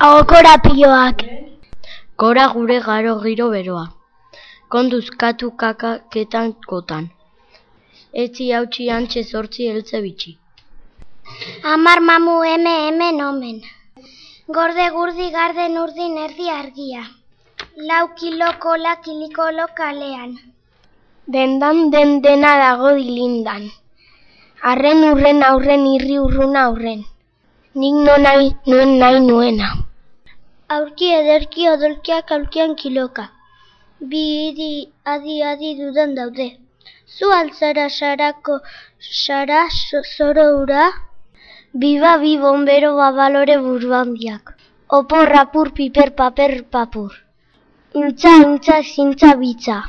Agokora pioak. Gora gure garo giro beroa. Konduz katu kakaketan kotan. Etzi hautsi antxe zortzi eltze bitxi. Amar mamu eme hemen omen. Gorde gurdi garden urdin erdi argia. Lau kiloko la kilikolo kalean. Dendan den dena dago dilindan. Arren urren aurren irri urruna aurren. Nik no nahi nuen nahi nuena. Aurki ederki odolkiak aurkian kiloka. Bi idi adi adi dudan daude. Zu altzara sarako sara zoro ura. Biba bi bombero babalore burbandiak. Opor rapur piper paper papur. Intza, intza, zintza bitza.